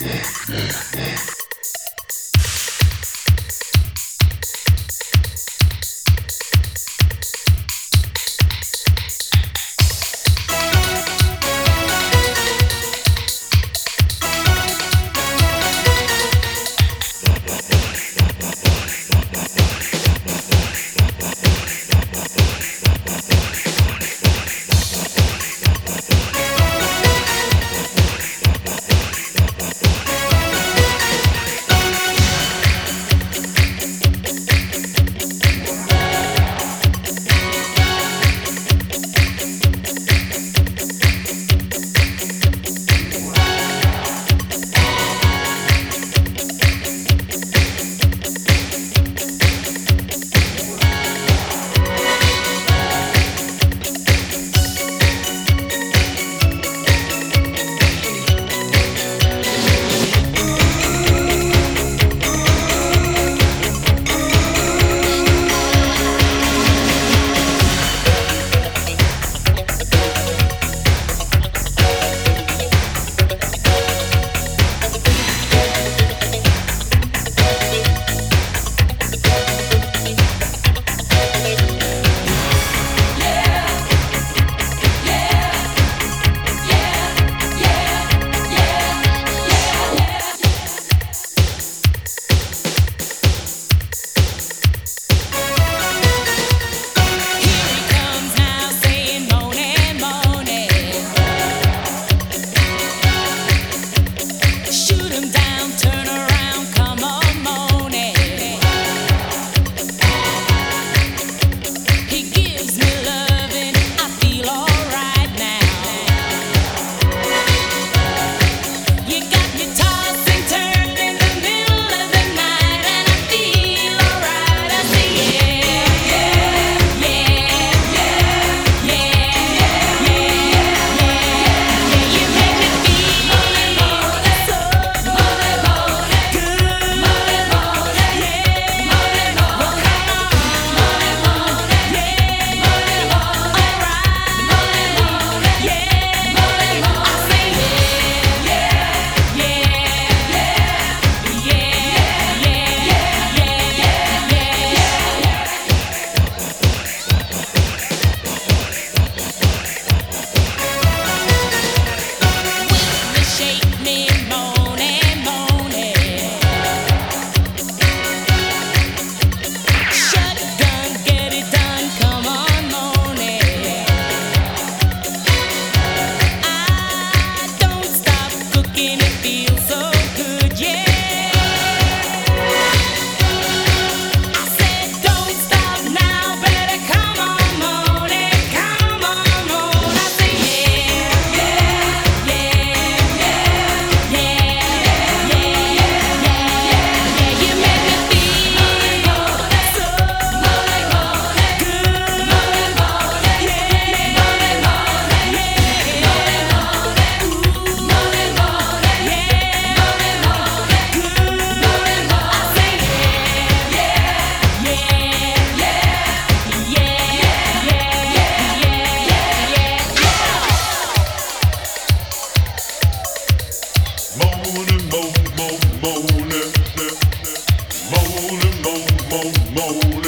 moaning, No, mo.